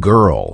girl.